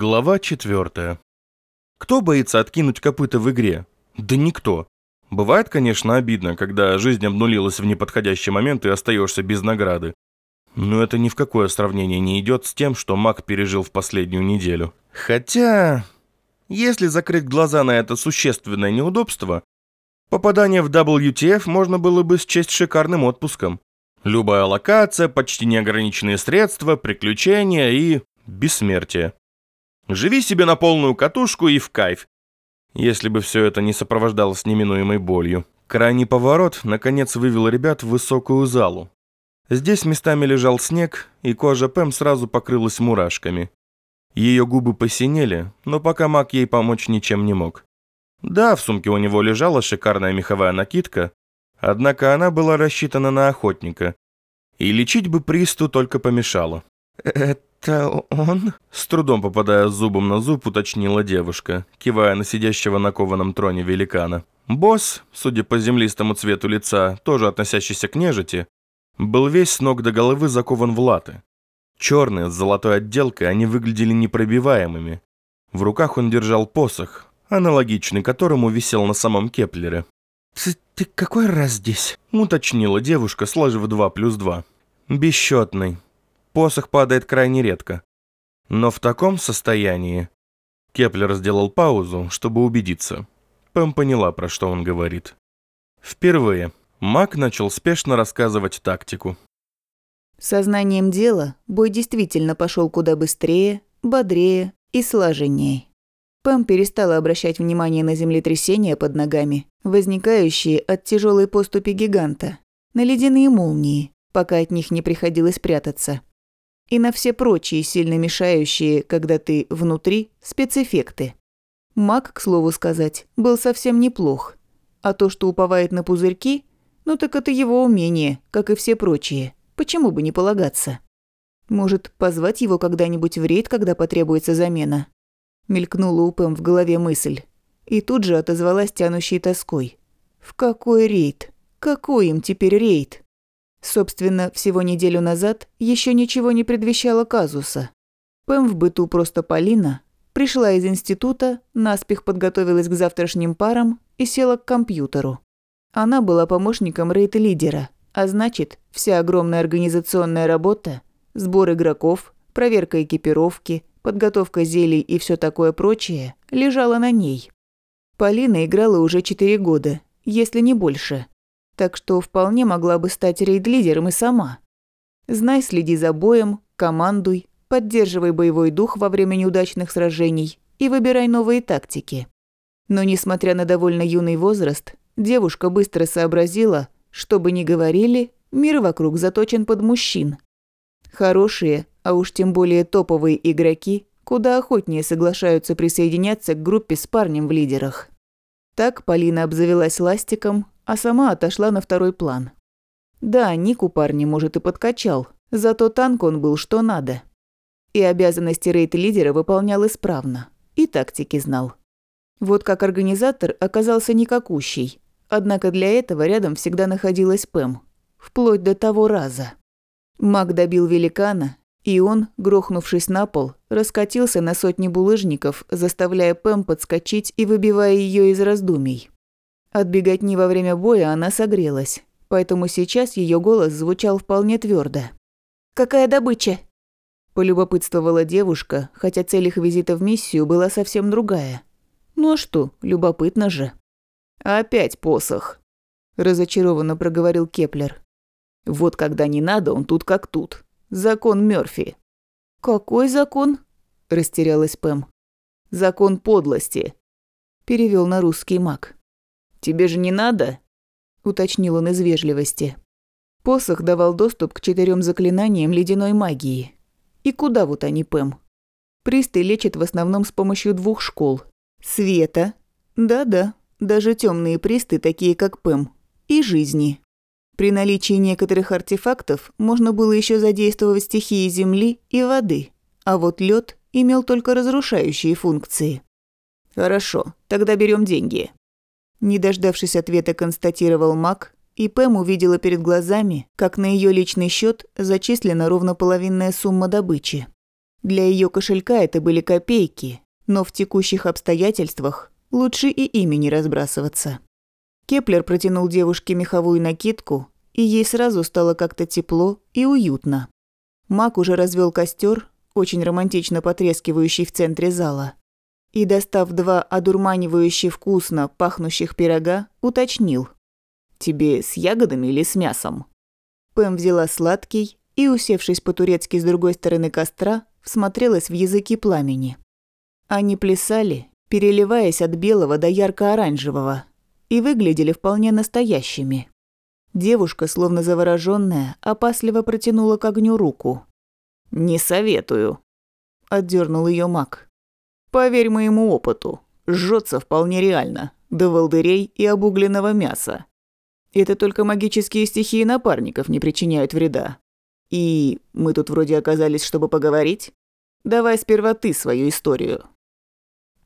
Глава четвертая. Кто боится откинуть копыта в игре? Да никто. Бывает, конечно, обидно, когда жизнь обнулилась в неподходящий момент и остаешься без награды. Но это ни в какое сравнение не идет с тем, что маг пережил в последнюю неделю. Хотя, если закрыть глаза на это существенное неудобство, попадание в WTF можно было бы счесть шикарным отпуском. Любая локация, почти неограниченные средства, приключения и бессмертие. Живи себе на полную катушку и в кайф. Если бы все это не сопровождалось неминуемой болью. Крайний поворот, наконец, вывел ребят в высокую залу. Здесь местами лежал снег, и кожа Пэм сразу покрылась мурашками. Ее губы посинели, но пока маг ей помочь ничем не мог. Да, в сумке у него лежала шикарная меховая накидка, однако она была рассчитана на охотника, и лечить бы присту только помешало. «Это «Это он?» С трудом попадая зубом на зуб, уточнила девушка, кивая на сидящего на кованом троне великана. Босс, судя по землистому цвету лица, тоже относящийся к нежити, был весь с ног до головы закован в латы. Черные, с золотой отделкой, они выглядели непробиваемыми. В руках он держал посох, аналогичный которому висел на самом Кеплере. «Ты, ты какой раз здесь?» – уточнила девушка, сложив два плюс два. «Бесчетный», Посох падает крайне редко. Но в таком состоянии... Кеплер сделал паузу, чтобы убедиться. Пэм поняла, про что он говорит. Впервые маг начал спешно рассказывать тактику. Со знанием дела бой действительно пошел куда быстрее, бодрее и слаженнее. Пэм перестала обращать внимание на землетрясения под ногами, возникающие от тяжелой поступи гиганта, на ледяные молнии, пока от них не приходилось прятаться и на все прочие сильно мешающие, когда ты внутри, спецэффекты. Маг, к слову сказать, был совсем неплох. А то, что уповает на пузырьки, ну так это его умение, как и все прочие. Почему бы не полагаться? Может, позвать его когда-нибудь в рейд, когда потребуется замена? Мелькнула у Пэм в голове мысль. И тут же отозвалась тянущей тоской. В какой рейд? Какой им теперь рейд? Собственно, всего неделю назад еще ничего не предвещало казуса. Пэм в быту просто Полина пришла из института, наспех подготовилась к завтрашним парам и села к компьютеру. Она была помощником рейд-лидера, а значит, вся огромная организационная работа, сбор игроков, проверка экипировки, подготовка зелий и все такое прочее лежала на ней. Полина играла уже 4 года, если не больше так что вполне могла бы стать рейд-лидером и сама. Знай, следи за боем, командуй, поддерживай боевой дух во время неудачных сражений и выбирай новые тактики. Но несмотря на довольно юный возраст, девушка быстро сообразила, что бы ни говорили, мир вокруг заточен под мужчин. Хорошие, а уж тем более топовые игроки куда охотнее соглашаются присоединяться к группе с парнем в лидерах. Так Полина обзавелась ластиком, а сама отошла на второй план. Да, Ник у парня, может, и подкачал, зато танк он был что надо. И обязанности рейд-лидера выполнял исправно, и тактики знал. Вот как организатор оказался никакущий, однако для этого рядом всегда находилась Пэм, вплоть до того раза. Маг добил великана, и он, грохнувшись на пол, раскатился на сотни булыжников, заставляя Пэм подскочить и выбивая ее из раздумий. От беготни во время боя она согрелась, поэтому сейчас ее голос звучал вполне твердо. «Какая добыча?» Полюбопытствовала девушка, хотя цель их визита в миссию была совсем другая. Ну а что, любопытно же. «Опять посох», – разочарованно проговорил Кеплер. «Вот когда не надо, он тут как тут. Закон Мёрфи». «Какой закон?» – растерялась Пэм. «Закон подлости», – перевел на русский маг. «Тебе же не надо?» – уточнил он из вежливости. Посох давал доступ к четырем заклинаниям ледяной магии. И куда вот они, Пэм? Присты лечат в основном с помощью двух школ. Света. Да-да, даже темные присты, такие как Пэм. И жизни. При наличии некоторых артефактов можно было еще задействовать стихии земли и воды, а вот лед имел только разрушающие функции. Хорошо, тогда берем деньги. Не дождавшись ответа, констатировал маг, и Пэм увидела перед глазами, как на ее личный счет зачислена ровно половинная сумма добычи. Для ее кошелька это были копейки, но в текущих обстоятельствах лучше и ими не разбрасываться. Кеплер протянул девушке меховую накидку, и ей сразу стало как-то тепло и уютно. Мак уже развел костер, очень романтично потрескивающий в центре зала, и, достав два одурманивающе вкусно пахнущих пирога, уточнил. «Тебе с ягодами или с мясом?» Пэм взяла сладкий и, усевшись по-турецки с другой стороны костра, всмотрелась в языки пламени. Они плясали, переливаясь от белого до ярко-оранжевого, и выглядели вполне настоящими. Девушка, словно заворожённая, опасливо протянула к огню руку. «Не советую», – отдернул ее маг. «Поверь моему опыту, жжется вполне реально, до волдырей и обугленного мяса. Это только магические стихии напарников не причиняют вреда. И мы тут вроде оказались, чтобы поговорить. Давай сперва ты свою историю.